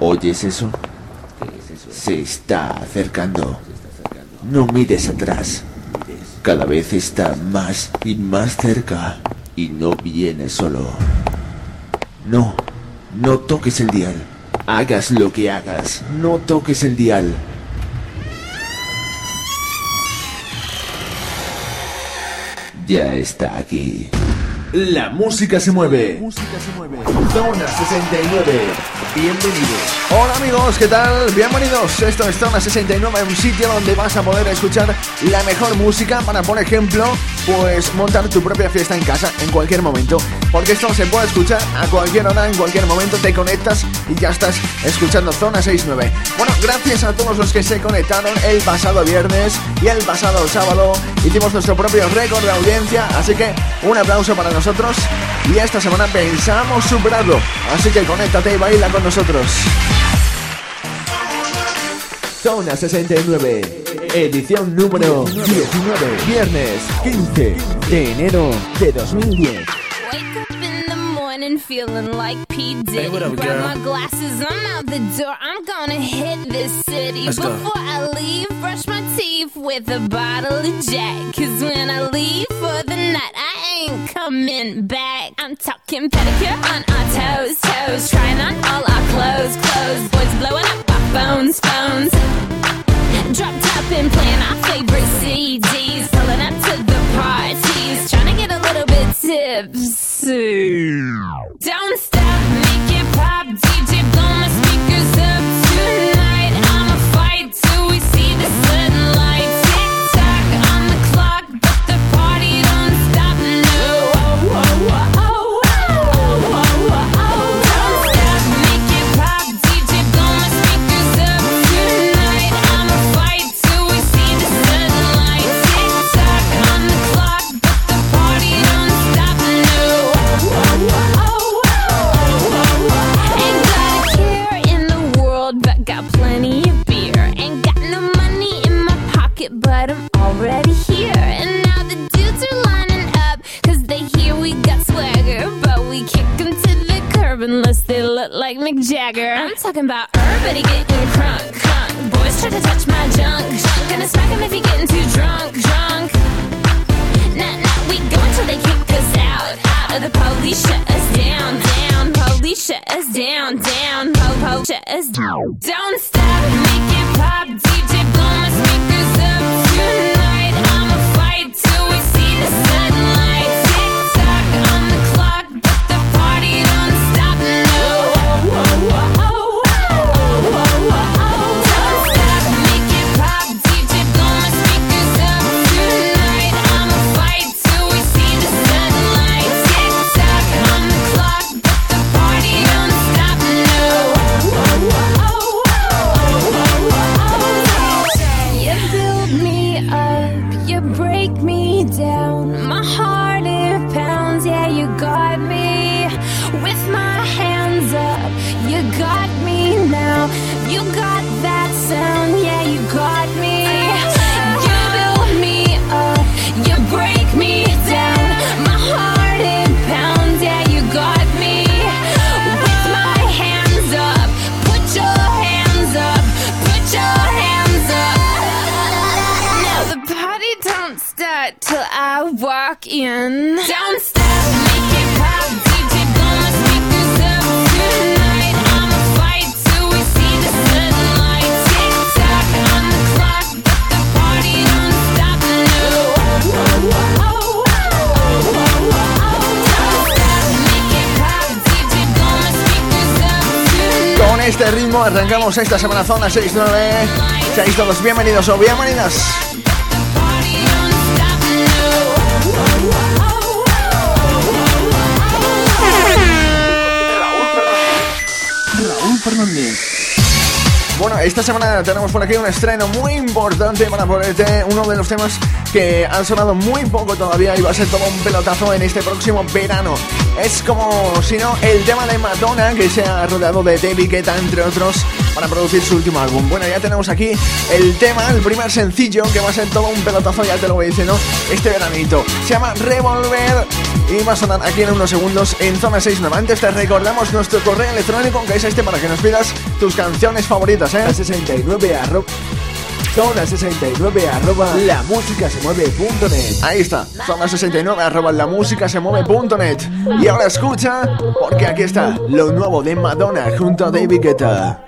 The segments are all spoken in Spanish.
¿Oyes eso? Se está acercando. No mires atrás. Cada vez está más y más cerca. Y no viene solo. No, no toques el dial. Hagas lo que hagas, no toques el dial. Ya está aquí. La música se mueve. Música se mueve. Zona 69. Bienvenidos. Hola amigos, ¿qué tal? Bienvenidos. Esto es Zona 69, un sitio donde vas a poder escuchar la mejor música para, por ejemplo, pues montar tu propia fiesta en casa en cualquier momento. Porque esto se puede escuchar a cualquier hora, en cualquier momento te conectas y ya estás escuchando Zona 69. Bueno, gracias a todos los que se conectaron el pasado viernes y el pasado sábado. Hicimos nuestro propio récord de audiencia, así que un aplauso para nosotros. Y esta semana pensamos superarlo, así que conéctate y baila con nosotros. Zona 69. Edición número 19. Viernes 15 de enero de 2010. Wake up in the morning feeling like P. Diddy. Hey, what up, Grab girl? my glasses, I'm out the door. I'm gonna hit this city. Let's go. Before I leave, brush my teeth with a bottle of Jack. Cause when I leave for the night, I ain't coming back. I'm talking pedicure on our toes, toes. Trying on all our clothes, clothes. Boys blowing up our phones, phones. Drop top and playing our favorite CDs. Pulling up to the parties. Trying to get a little bit tipsy. Don't I walk in. Don't stop, make it pop. DJ, blow my speakers up tonight. I'ma fight till we see the sunlight. Tick tock on the clock, but the party don't stop. No. Oh, oh, oh, oh, oh, oh, oh. Don't stop, make it pop. DJ, blow my speakers up tonight. Con este ritmo arrancamos esta semana Zona 69. Seáis todos bienvenidos o bienvenidas. Bueno, esta semana tenemos por aquí un estreno muy importante para ponerte uno de los temas que han sonado muy poco todavía y va a ser todo un pelotazo en este próximo verano. Es como, si no, el tema de Madonna que se ha rodeado de David Guetta, entre otros, para producir su último álbum. Bueno, ya tenemos aquí el tema, el primer sencillo que va a ser todo un pelotazo, ya te lo voy diciendo, este veranito. Se llama Revolver y va a sonar aquí en unos segundos en Zona 69. Antes te recordamos nuestro correo electrónico que es este para que nos pidas tus canciones favoritas, ¿eh? 69 arroba zona 69 arroba la música se mueve.net. Ahí está, zona 69 arroba la música se mueve.net. Y ahora escucha, porque aquí está lo nuevo de Madonna junto a David Guetta.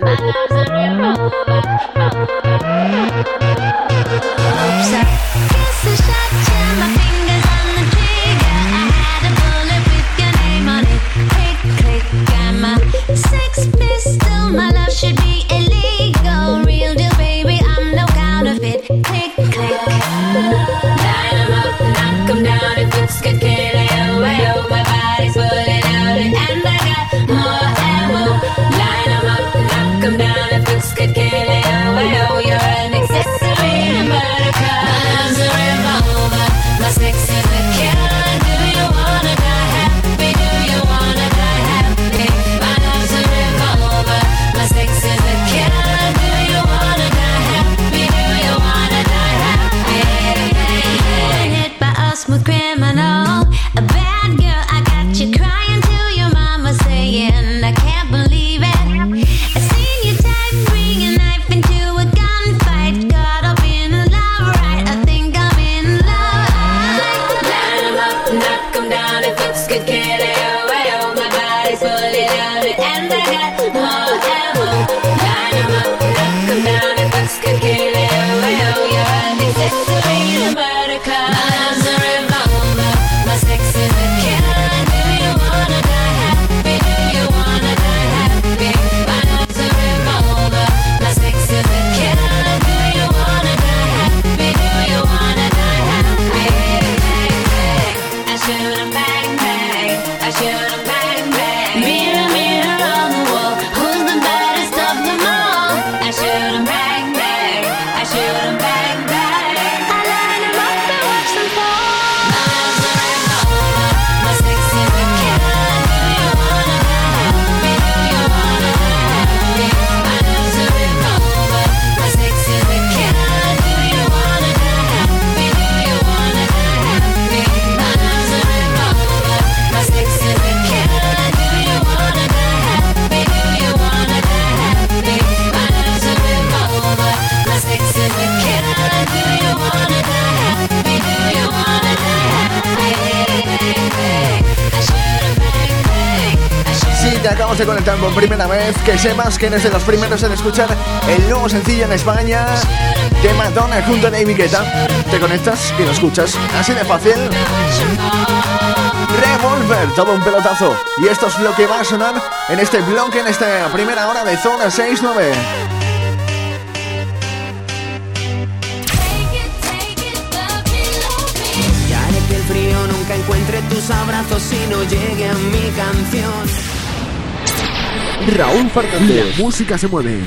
Que sepas que eres de los primeros en escuchar el nuevo sencillo en España de Madonna junto a David Guetta. Te conectas y lo escuchas. Así de fácil. Revolver, todo un pelotazo. Y esto es lo que va a sonar en este bloque, en esta primera hora de Zona 69. que el frío nunca encuentre tus abrazos y no llegue a mi canción. Raúl Fernández. La música se mueve.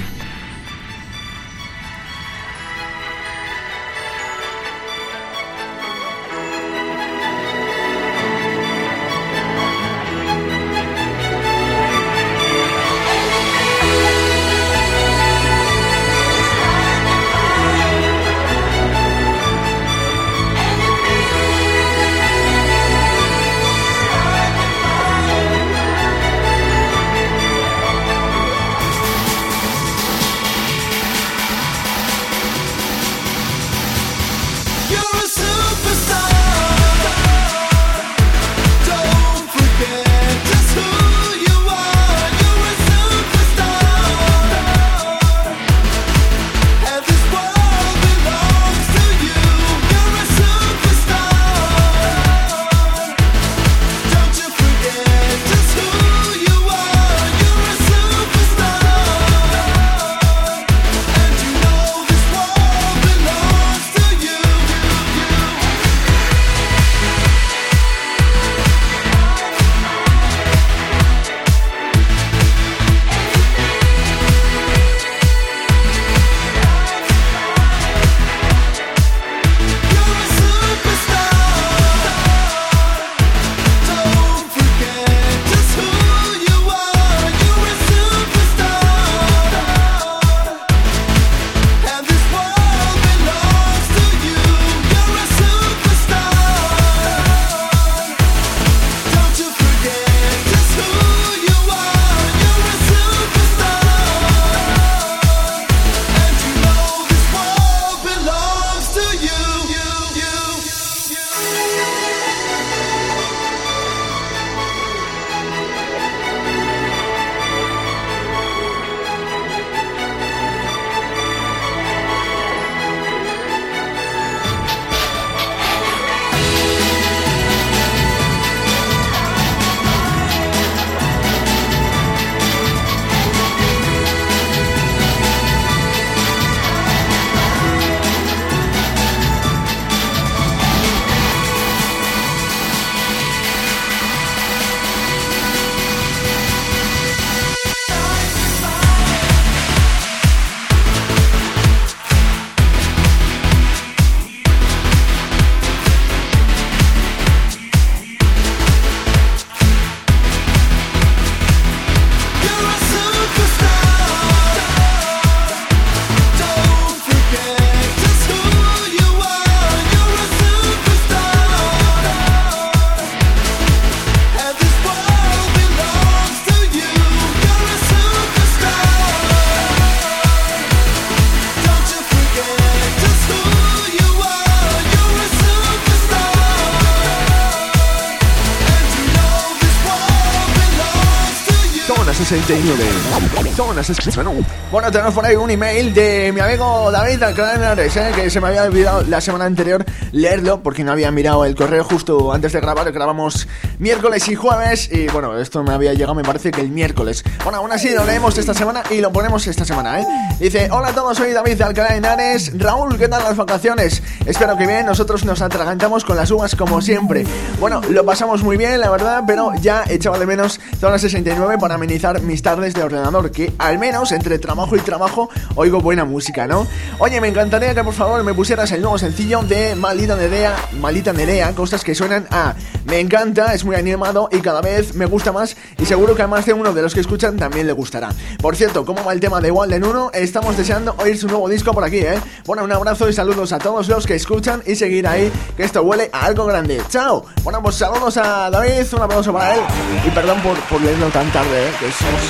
Zona 69. Bueno, tenemos por ahí un email de mi amigo David Alcalá ¿eh? que se me había olvidado la semana anterior leerlo porque no había mirado el correo justo antes de grabar. Grabamos miércoles y jueves y bueno, esto me había llegado me parece que el miércoles. Bueno, aún así lo leemos esta semana y lo ponemos esta semana, ¿eh? Dice, hola a todos, soy David de Alcalá de Henares. Raúl, ¿qué tal las vacaciones? Espero que bien, nosotros nos atragantamos con las uvas como siempre. Bueno, lo pasamos muy bien, la verdad, pero ya echaba de menos Zona 69 para amenizar mis tardes de ordenador, que al menos entre trabajo y trabajo oigo buena música, ¿no? Oye, me encantaría que por favor me pusieras el nuevo sencillo de Malita Nerea, Malita Nerea, cosas que suenan a me encanta, es muy animado y cada vez me gusta más y seguro que a más de uno de los que escuchan también le gustará. Por cierto, ¿cómo va el tema de Walden 1? Estamos deseando oír su nuevo disco por aquí, ¿eh? Bueno, un abrazo y saludos a todos los que escuchan y seguir ahí, que esto huele a algo grande. ¡Chao! Bueno, pues saludos a David, un aplauso para él y perdón por, por leerlo tan tarde, ¿eh? Que somos,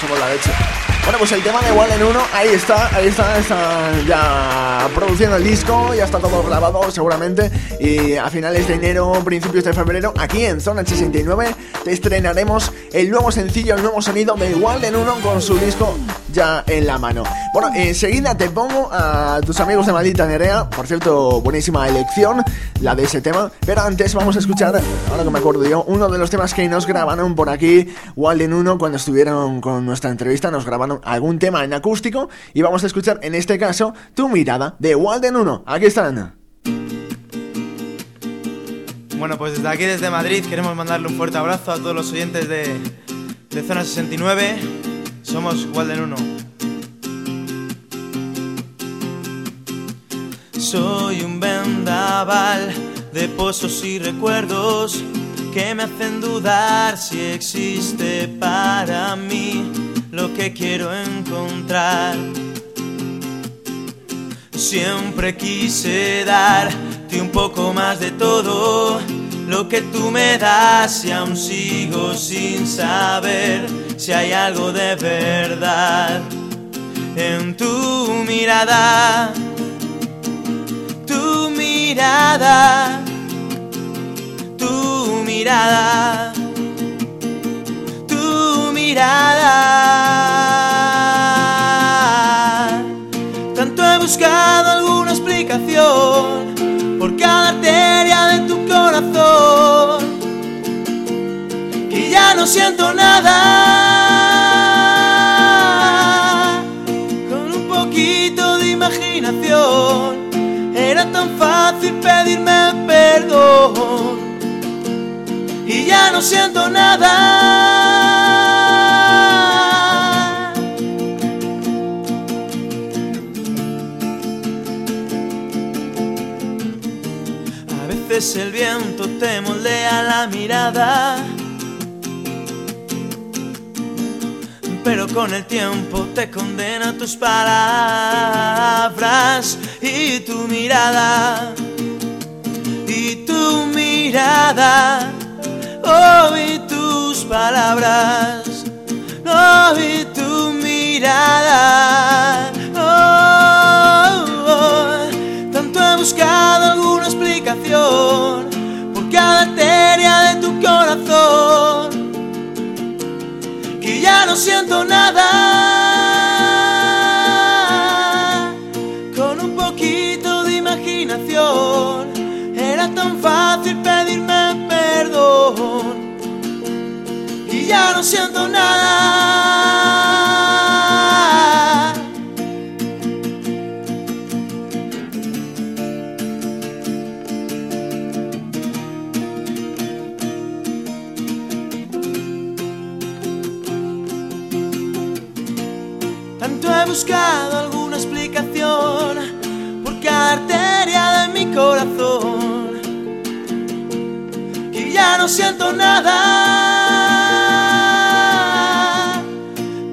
somos la leche. Bueno, pues el tema de Walden 1, ahí está, ahí está, está ya produciendo el disco, ya está todo grabado seguramente y a finales de enero, principios de febrero, aquí en Zona 69 te estrenaremos el nuevo sencillo, el nuevo sonido de Walden 1 con su disco ya en la mano. Bueno, enseguida te pongo a tus amigos de Maldita Nerea, por cierto, buenísima elección la de ese tema, pero antes vamos a escuchar, ahora que me acuerdo yo, uno de los temas que nos grabaron por aquí, Walden 1, cuando estuvieron con nuestra entrevista, nos grabaron algún tema en acústico y vamos a escuchar en este caso Tu mirada de Walden 1. Aquí están. Bueno, pues desde aquí, desde Madrid, queremos mandarle un fuerte abrazo a todos los oyentes de, de Zona 69. Somos Walden 1. Soy un vendaval de pozos y recuerdos que me hacen dudar si existe para mí lo que quiero encontrar. Siempre quise darte un poco más de todo lo que tú me das y aún sigo sin saber si hay algo de verdad en tu mirada, tu mirada, tu mirada, por cada arteria de tu corazón que ya no siento nada. Con un poquito de imaginación era tan fácil pedirme perdón y ya no siento nada. El viento te moldea la mirada. Pero con el tiempo te condena tus palabras y tu mirada. Y tu mirada oh, y tus palabras, oh, y tu mirada. He buscado alguna explicación por cada arteria de tu corazón que ya no siento nada. Con un poquito de imaginación era tan fácil pedirme perdón y ya no siento nada. No siento nada.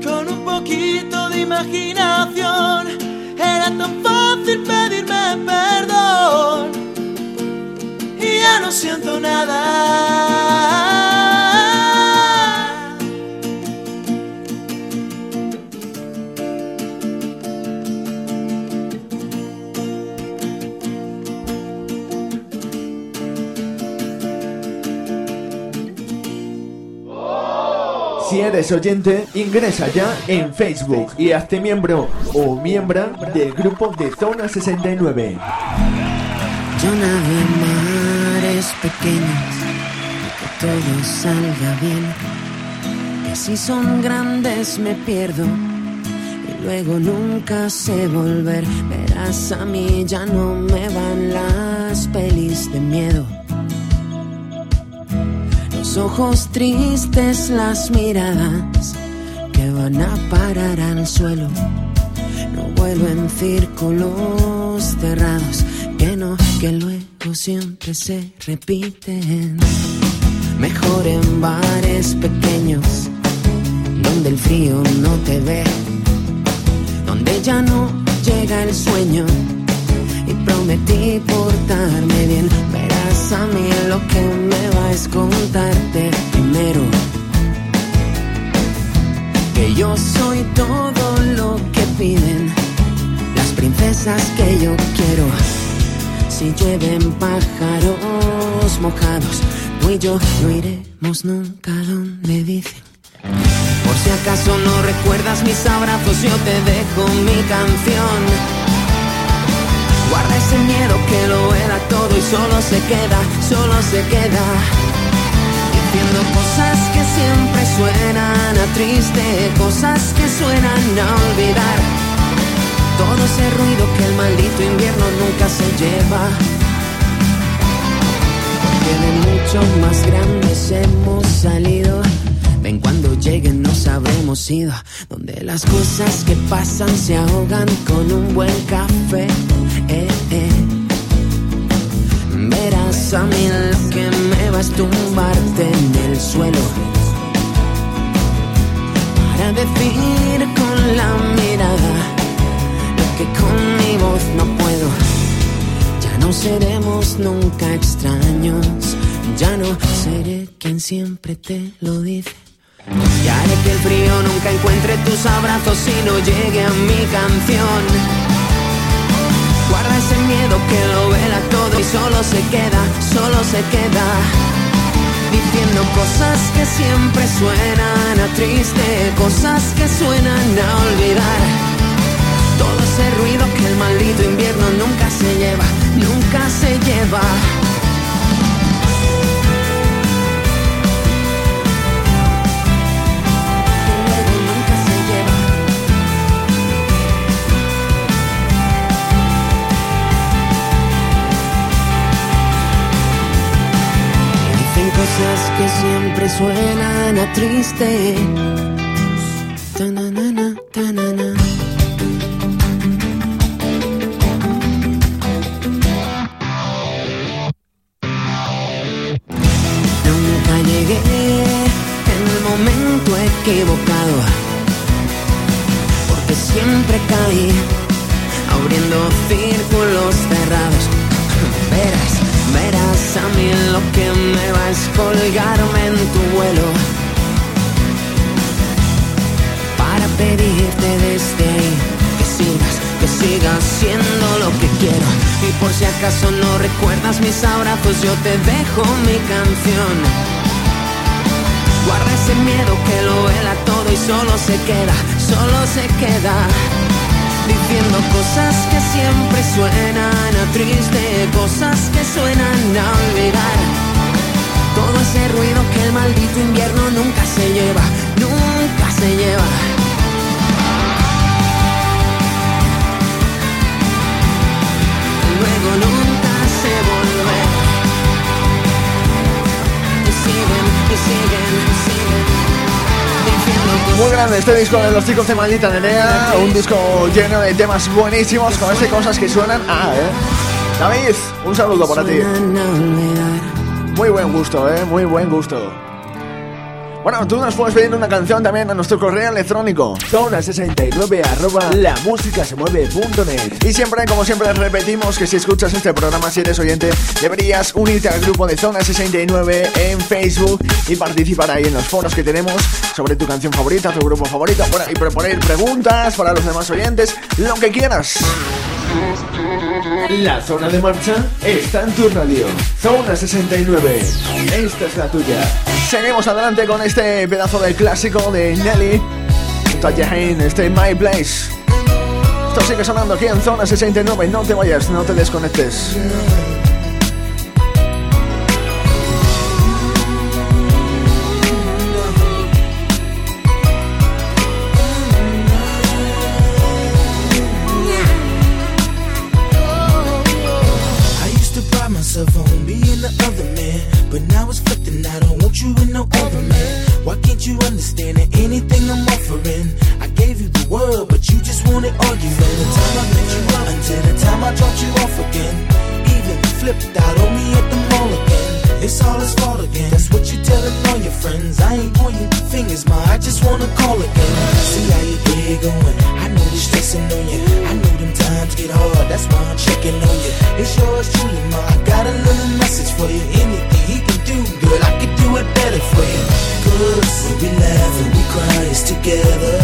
Con un poquito de imaginación era tan fácil pedirme perdón y ya no siento nada. Eres oyente, ingresa ya en Facebook y hazte miembro o miembro del grupo de Zona 69. Yo nado en mares pequeños, que todo salga bien. Que si son grandes me pierdo y luego nunca sé volver. Verás, a mí ya no me van las pelis de miedo. Los ojos tristes, las miradas que van a parar al suelo. No vuelo en círculos cerrados que no, que luego siempre se repiten. Mejor en bares pequeños, donde el frío no te ve, donde ya no llega el sueño. Prometí portarme bien, verás a mí lo que me va es contarte primero. Que yo soy todo lo que piden las princesas que yo quiero si llueven pájaros mojados, tú y yo no iremos nunca donde dicen. Por si acaso no recuerdas mis abrazos, yo te dejo mi canción. Guarda ese miedo que lo era todo y solo se queda, solo se queda. Diciendo cosas que siempre suenan a triste, cosas que suenan a olvidar todo ese ruido que el maldito invierno nunca se lleva. Porque de mucho más grandes hemos salido. Ven cuando lleguen nos habremos ido. Donde las cosas que pasan se ahogan con un buen café. Eh, eh. Verás a mí lo que me vas a tumbarte en el suelo. Para decir con la mirada que con mi voz no puedo. Ya no seremos nunca extraños, ya no seré quien siempre te lo dice. Que el frío nunca encuentre tus abrazos y no llegue a mi canción. Guarda ese miedo que lo vela todo y solo se queda, solo se queda. Diciendo cosas que siempre suenan a triste, cosas que suenan a olvidar todo ese ruido que el maldito invierno nunca se lleva, nunca se lleva. Cosas que siempre suenan a triste. Grande este disco de los chicos de Maldita Nerea, un disco lleno de temas buenísimos con ese cosas que suenan a, ¿eh? David, un saludo para ti. Muy buen gusto, ¿eh? Muy buen gusto. Bueno, tú nos puedes pedir una canción también a nuestro correo electrónico. Zona69 arroba la música se mueve.net. Y siempre, como siempre, repetimos que si escuchas este programa, si eres oyente, deberías unirte al grupo de Zona 69 en Facebook y participar ahí en los foros que tenemos sobre tu canción favorita, tu grupo favorito, y proponer preguntas para los demás oyentes, lo que quieras. La zona de marcha está en tu radio. Zona 69. Esta es la tuya. Seguimos adelante con este pedazo de clásico de Nelly. Tallahain, este My Place. Esto sigue sonando aquí en Zona 69. No te vayas, no te desconectes. start you off again. Even flipped out on me at the mall again. It's all his fault again. That's what you telling all your friends. I ain't pointing fingers, ma. I just wanna call again. See how your day going. I know you're stressing on you. I know them times get hard. That's why I'm checking on you. It's yours truly, ma. I got a little message for you. Anything he can do, girl, I can do it better for you. Cause when we laugh and we cry, it's together.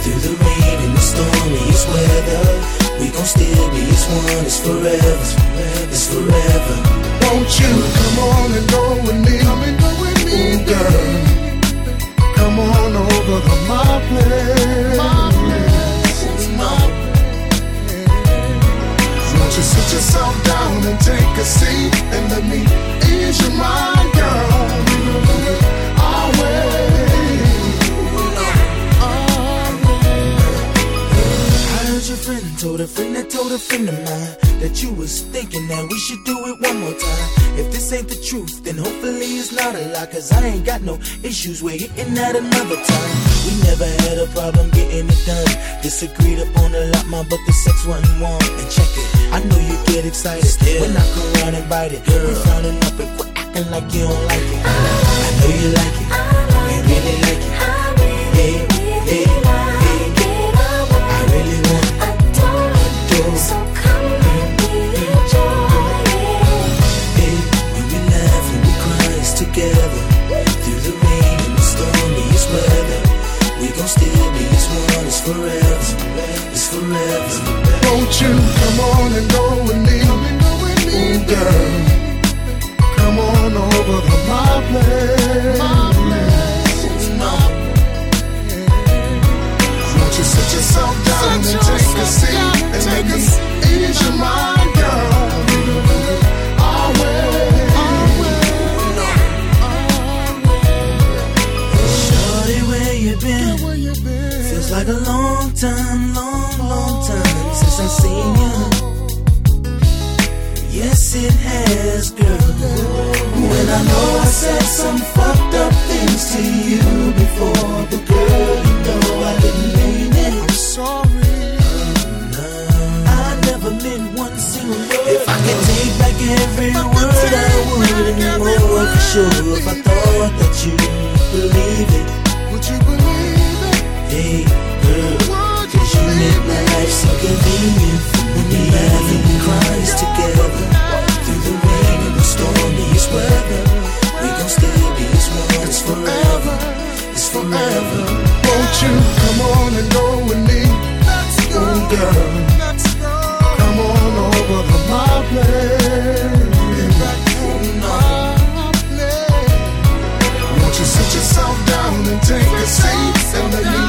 Through the rain and the stormiest weather. We gon' still be as one, it's forever, it's forever. Won't you come on and go with me? Come and go with me, Ooh, girl. Come on over to my place. My place. My place. Won't you sit yourself down and take a seat and let me ease your mind, girl? Issues, we're hitting that another time. We never had a problem getting it done. Disagreed upon a lot, my but the sex wasn't warm. And check it, I know you get excited Still. when I come around and bite it. Girl, frowning up and quit acting like you don't like it. I know you like it, you really like it. Yeah, yeah. You come on said some fucked up things to you before, but girl, you know I didn't mean it. I'm sorry. I never meant one single word. If I could take back every word, I would. And you know for sure if I thought that you believe it. Would you believe it? Hey, girl make my life so convenient When we laugh and we cry together forever. Won't you come on and go with me? Let's go, Ooh, girl. Let's go. Come on over to my place. Won't you sit yourself down and take a seat and let me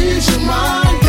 ease your mind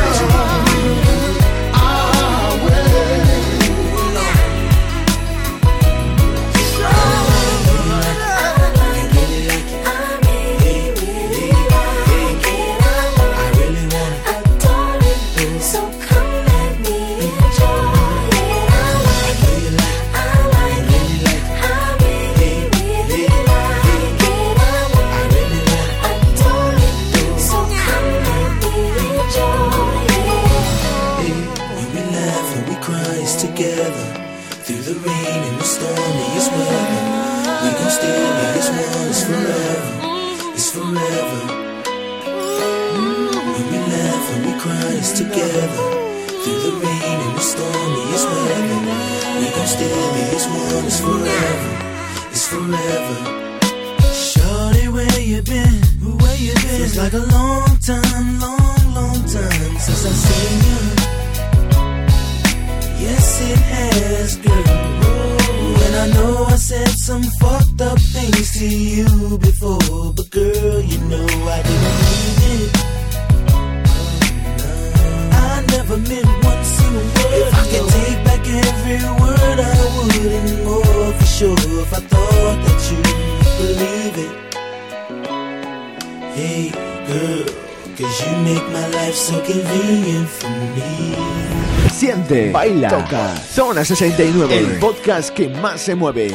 Baila. toca. Zona 69, El el podcast que más se mueve.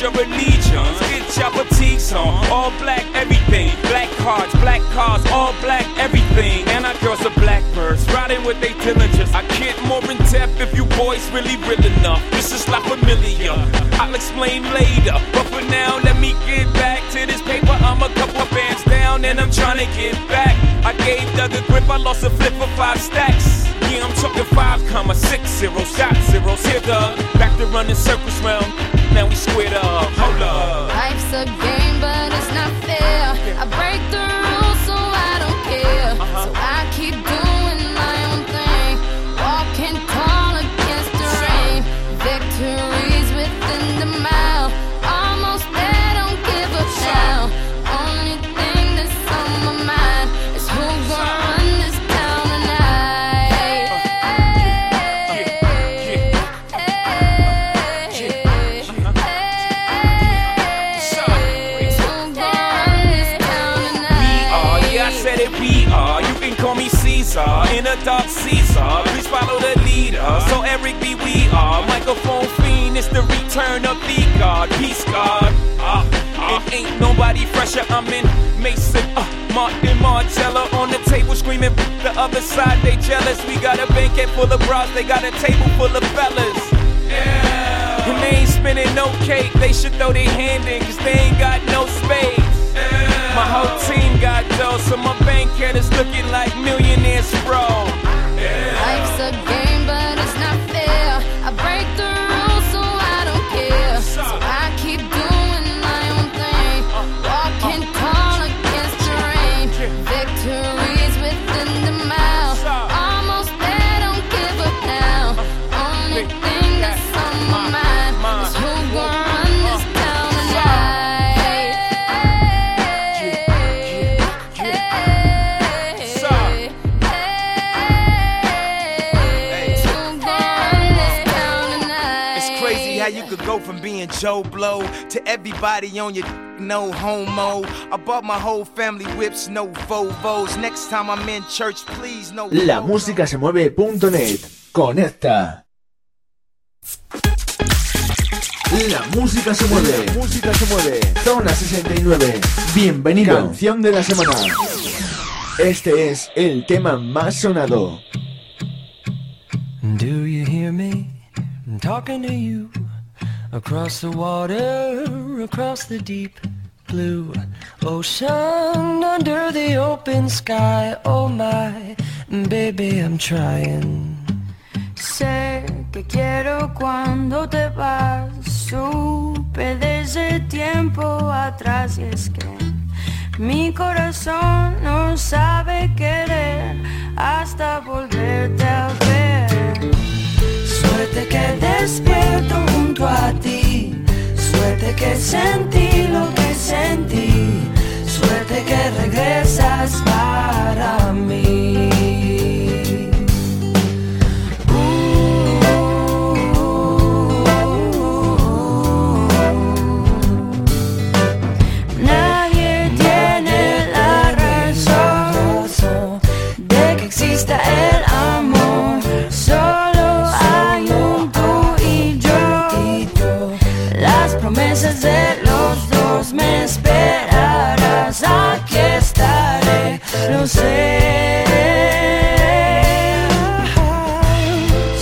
Your allegiance. Get your fatigues on. All black, everything. Black cards, black cars, all black, everything. And our girls are black blackbirds, riding with their diligence. I get more in depth if you boys really real enough. This is La Familia. I'll explain later. But for now, let me get back to this paper. I'm a couple bands down and I'm trying to get back. I gave Doug a grip, I lost a flip for five stacks. Yeah, I'm talking five comma six zero shot zeros. Here, Doug. Back to running circles round. Now we squared up. Hold up. Life's a game, but it's not fair. I break the rules, so I don't care. Uh-huh. So I keep doing So Eric B, we are. Microphone fiend, it's the return of the God. Peace God. Uh, uh, it ain't nobody fresher. I'm in Mason, uh, Martin Marcello on the table screaming. The other side, they jealous. We got a banquet full of bras, they got a table full of fellas. Yeah. And they ain't spinning no cake, they should throw their hand in, cause they ain't got no space. My whole team got dough, so my bank account is looking like millionaires, bro. Life's a game, Joe Blow to everybody on your no homo. I bought my whole family whips, no Vovos. Next time I'm in church, please no. La música se mueve.net. Conecta. La música se mueve. La música se mueve. Zona 69. Bienvenido. Canción de la semana. Este es el tema más sonado. Do you hear me? I'm talking to you across the water, across the deep blue ocean, under the open sky. Oh my, baby, I'm trying. Sé que quiero cuando te vas, supe desde tiempo atrás y es que mi corazón no sabe que sentí lo que sentí, suerte que regresas para mí.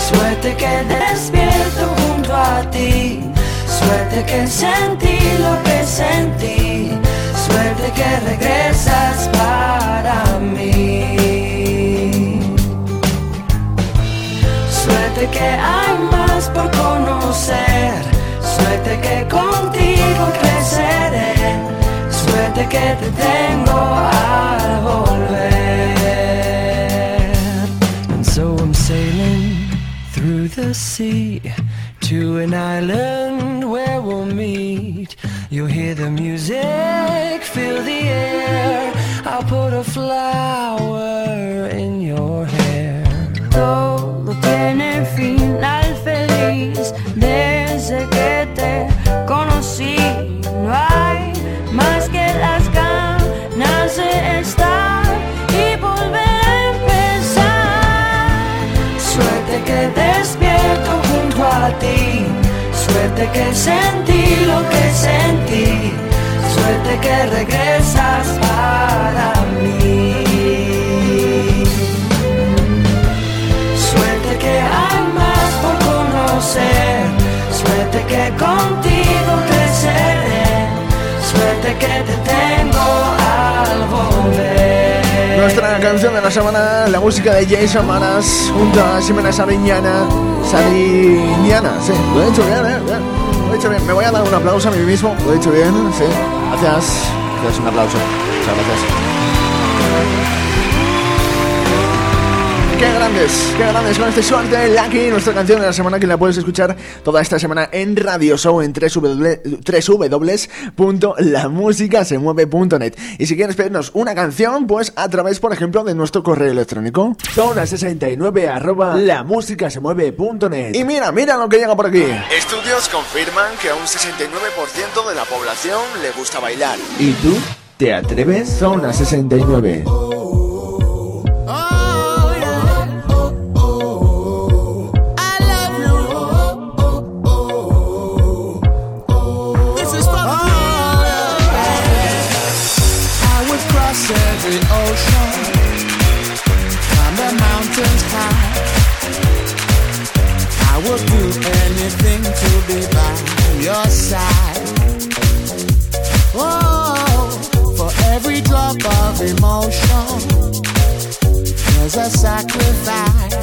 Suerte que despierto junto a ti, suerte que sentí lo que sentí, suerte que regresas para mí. Suerte que hay más por conocer, suerte que contigo creceré, suerte que te tengo al volver. And so I'm sailing through the sea to an island where we'll meet. You'll hear the music, feel the air. I'll put a flower in your hair. Todo tiene final feliz Que sentí lo que sentí. Suerte que regresas para mí. Suerte que hay más por conocer, suerte que contigo creceré, suerte que te tengo. Nuestra canción de la semana, la música de Jason Maras junto a Ximena Sariñana. Sariñana, sí, lo he dicho bien, ¿eh? Bien, Lo he dicho bien. Me voy a dar un aplauso a mí mismo, lo he dicho bien, sí. Gracias. Gracias, un aplauso. Muchas gracias. Qué grandes, qué grandes con este suerte Lucky, nuestra canción de la semana que la puedes escuchar toda esta semana en Radio Show en www.lamusicasemueve.net Y si quieres pedirnos una canción, pues a través, por ejemplo, de nuestro correo electrónico. Zona69 arroba lamusicasemueve.net Y mira, mira lo que llega por aquí. Estudios confirman que a un 69% de la población le gusta bailar. ¿Y tú? ¿Te atreves? Zona 69 would do anything to be by your side. Oh, for every drop of emotion, there's a sacrifice.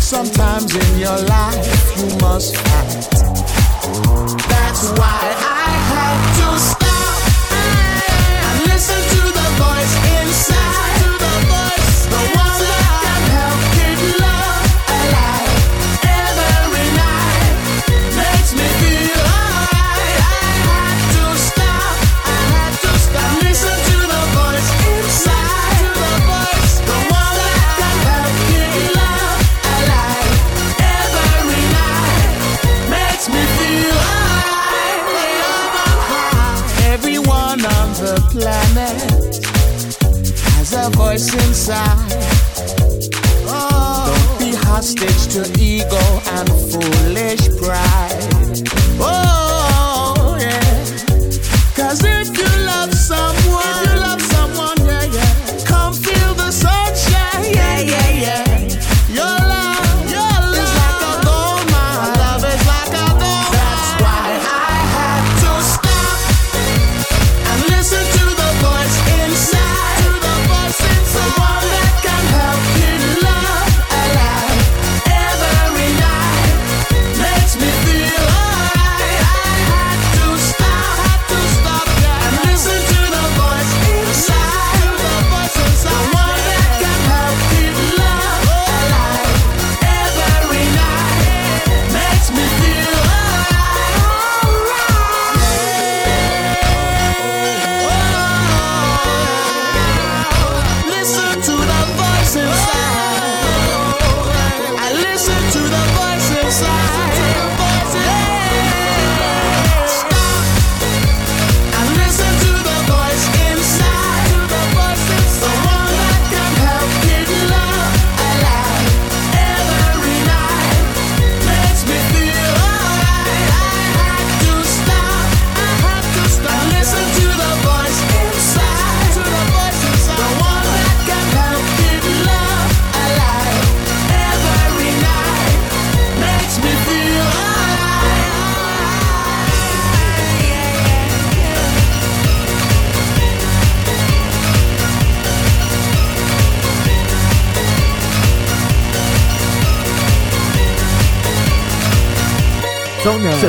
Sometimes in your life you must fight. That's why I had to inside. Don't be hostage to ego and foolish pride. Oh,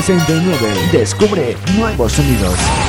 69. Descubre nuevos sonidos.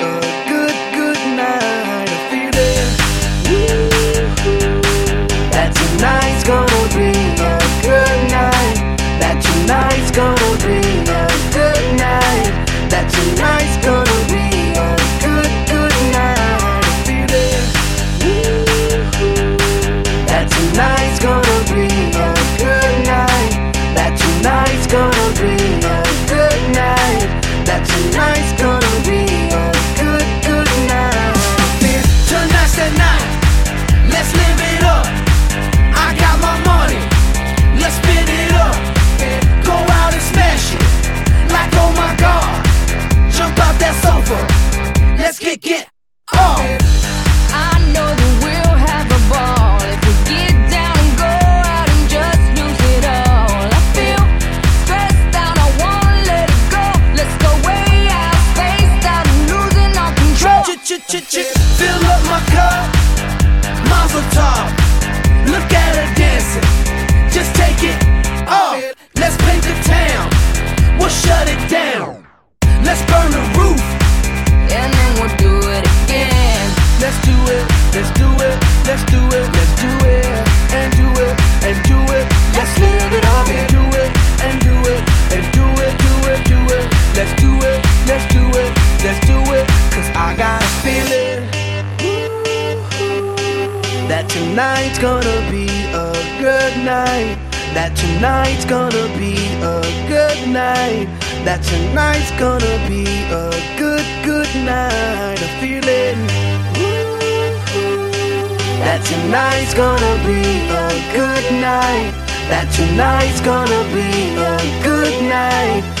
let's do it, let's do it. Cause I got a feeling that tonight's gonna be a good night. That tonight's gonna be a good night. That tonight's gonna be a good, good night. A feeling that tonight's gonna be a good night. That tonight's gonna be a good night.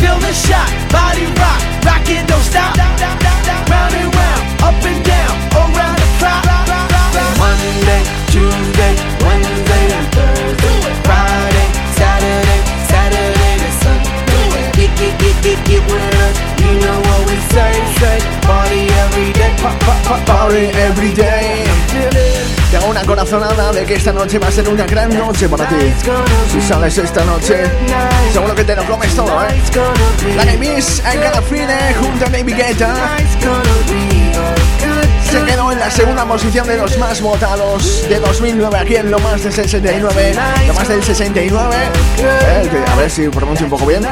Feel the shot, body rock, rockin' don't stop. Round and round, up and down, around the clock. Monday, Tuesday, Wednesday, Thursday, Friday, Saturday, Saturday to Sunday. Get, get, get, get, get with us. You know what we say, say. Party every day, Party every day. Una corazonada de que esta noche va a ser una gran noche para ti. Si sales esta noche, seguro que te lo comes todo, ¿eh? Danny Miss, I Got a Feeling, junto a David Guetta. Se quedó en la segunda posición de los más votados de 2009 aquí en lo más del 69. Lo más del 69. Eh, a ver si pronuncio un poco bien. Y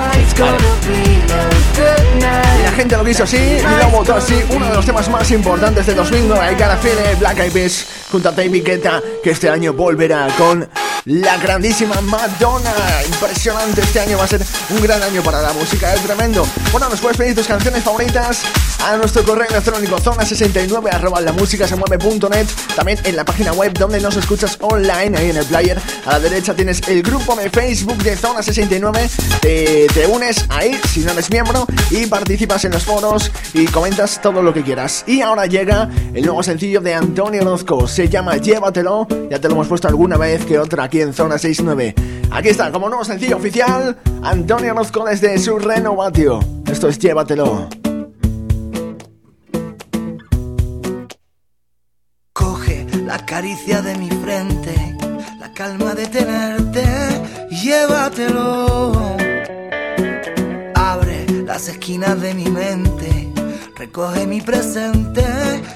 la gente lo quiso así y lo votó así. Uno de los temas más importantes de 2009. I Got a Feeling, Black Eyed Peas junto a David Guetta, que este año volverá con la grandísima Madonna. Impresionante, este año va a ser un gran año para la música, es tremendo. Bueno, nos puedes pedir tus canciones favoritas a nuestro correo electrónico zona69 arroba la música se mueve.net. También en la página web donde nos escuchas online, ahí en el player. A la derecha tienes el grupo de Facebook de Zona69. Te, te unes ahí si no eres miembro y participas en los foros y comentas todo lo que quieras. Y ahora llega el nuevo sencillo de Antonio Orozco. Se llama Llévatelo. Ya te lo hemos puesto alguna vez que otra aquí en Zona 69. Aquí está, como nuevo sencillo oficial, Antonio Rozcoles de su Renovatio. Esto es Llévatelo. Coge la caricia de mi frente, la calma de tenerte, llévatelo. Abre las esquinas de mi mente, recoge mi presente,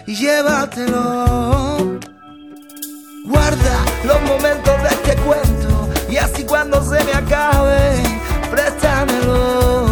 y llévatelo Guarda los momentos de este cuento y así cuando se me acabe, préstamelo.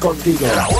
contigo.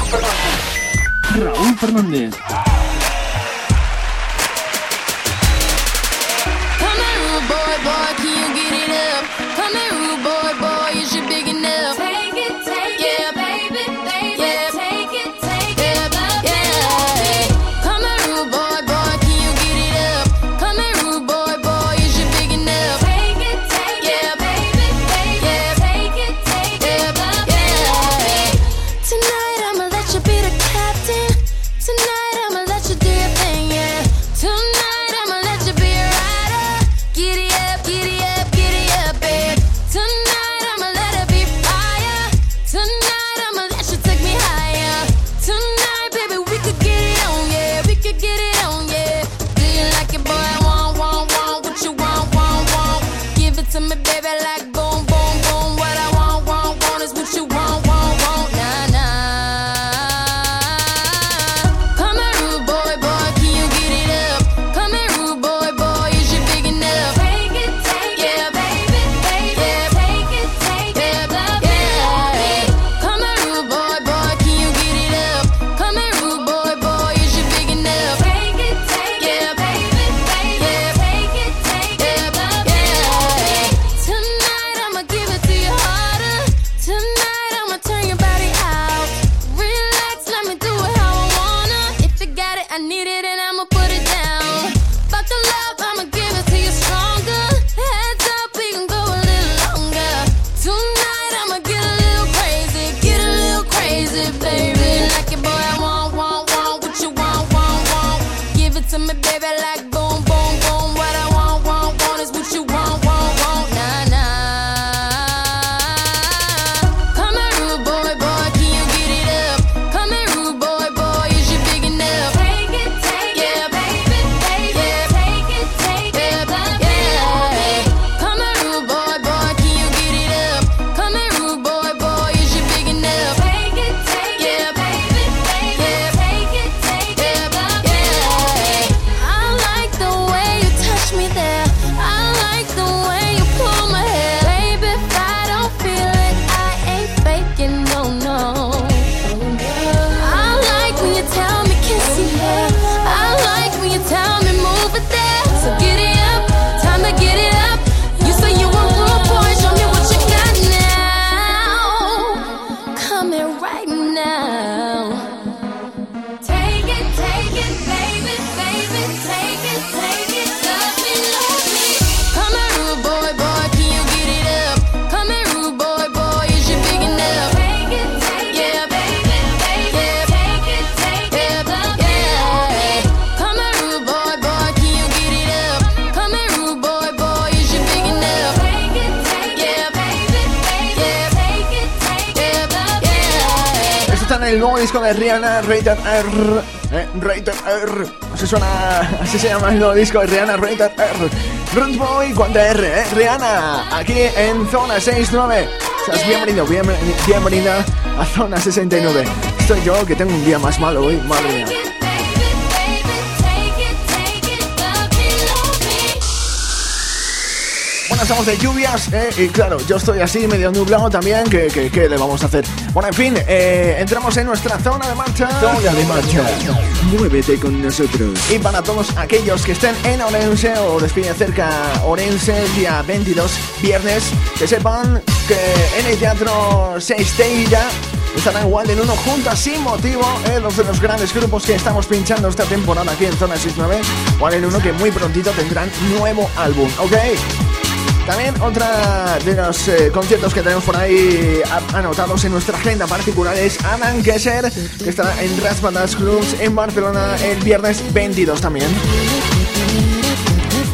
Disco de Rihanna, Rated R. Eh, Rated R. Así suena, así se llama el nuevo disco de Rihanna, Rated R. Runt Boy, cuánta R, eh. Rihanna, aquí en Zona 69. Seas bienvenido, bienvenida a Zona 69. Estoy yo que tengo un día más malo hoy, madre mía. Estamos de lluvias eh, y claro, yo estoy así medio nublado también, ¿qué, le vamos a hacer? Bueno, en fin, eh, entramos en nuestra zona de marcha. Zona de marcha. Muévete con nosotros. Y para todos aquellos que estén en Orense o despide cerca Orense día 22, viernes, que sepan que en el Teatro Seisteira estarán igual en uno juntas sin motivo eh, dos de los grandes grupos que estamos pinchando esta temporada aquí en Zona 69 igual en uno que muy prontito tendrán nuevo álbum, ¿ok? También otra de los eh, conciertos que tenemos por ahí anotados en nuestra agenda particular es Alan Kesser, que estará en Raspadas Clubs en Barcelona el viernes 22 también.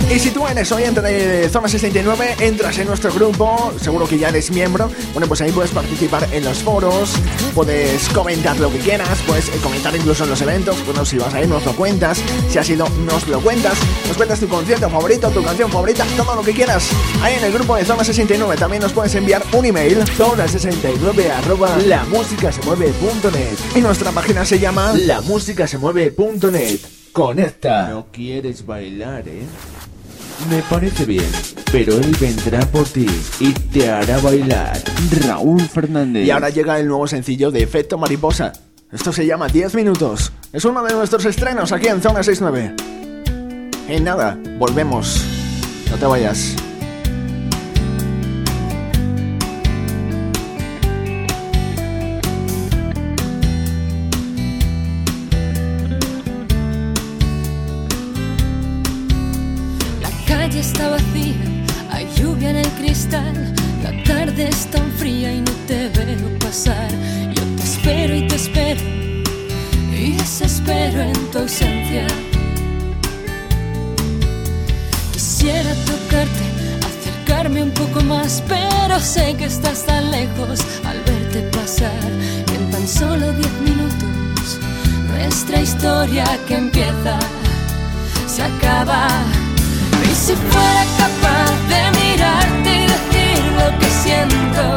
Y si tú eres oyente de Zona 69, entras en nuestro grupo, seguro que ya eres miembro. Bueno, pues ahí puedes participar en los foros, puedes comentar lo que quieras, puedes eh, comentar incluso en los eventos. Bueno, si vas a ir, nos lo cuentas. Si has ido, nos lo cuentas. Nos cuentas tu concierto favorito, tu canción favorita, todo lo que quieras. Ahí en el grupo de Zona 69 también nos puedes enviar un email. Zona69 arroba lamusicasemueve.net Y nuestra página se llama lamusicasemueve.net. Conecta. No quieres bailar, ¿eh? Me parece bien, pero él vendrá por ti y te hará bailar. Raúl Fernández. Y ahora llega el nuevo sencillo de Efecto Mariposa. Esto se llama 10 minutos. Es uno de nuestros estrenos aquí en Zona 69. En nada, volvemos. No te vayas. Desespero en tu ausencia. Quisiera tocarte, acercarme un poco más, pero sé que estás tan lejos al verte pasar. En tan solo diez minutos, nuestra historia que empieza se acaba. Y si fuera capaz de mirarte y decir lo que siento,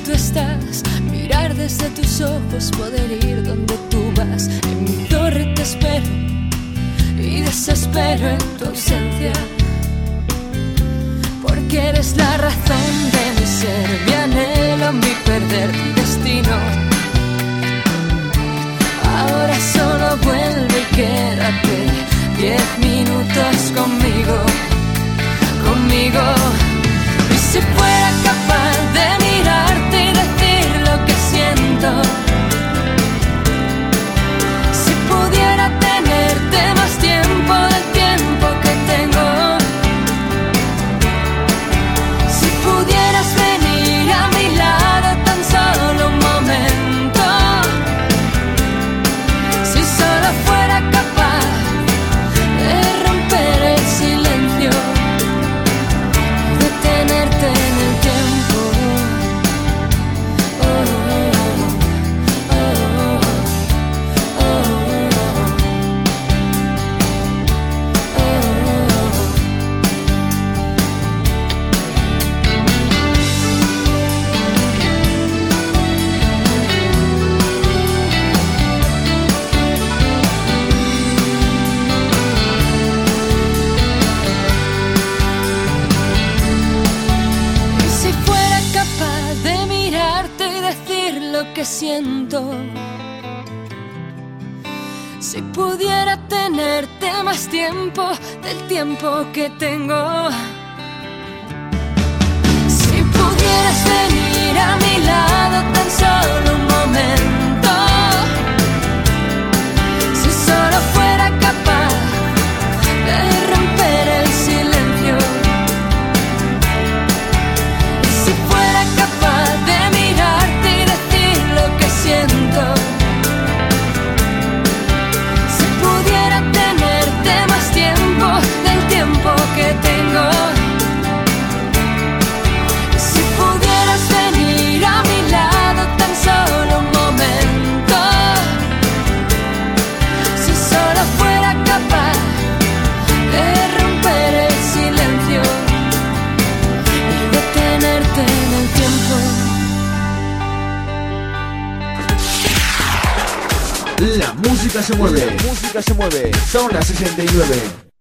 tú estás, mirar desde tus ojos, poder ir donde tú vas. En mi torre te espero y desespero en tu ausencia. eres la razón de mi ser, mi anhelo, mi perder, mi destino. Ahora solo vuelve y quédate diez minutos conmigo, conmigo. Y si fuera capaz de siento. La música se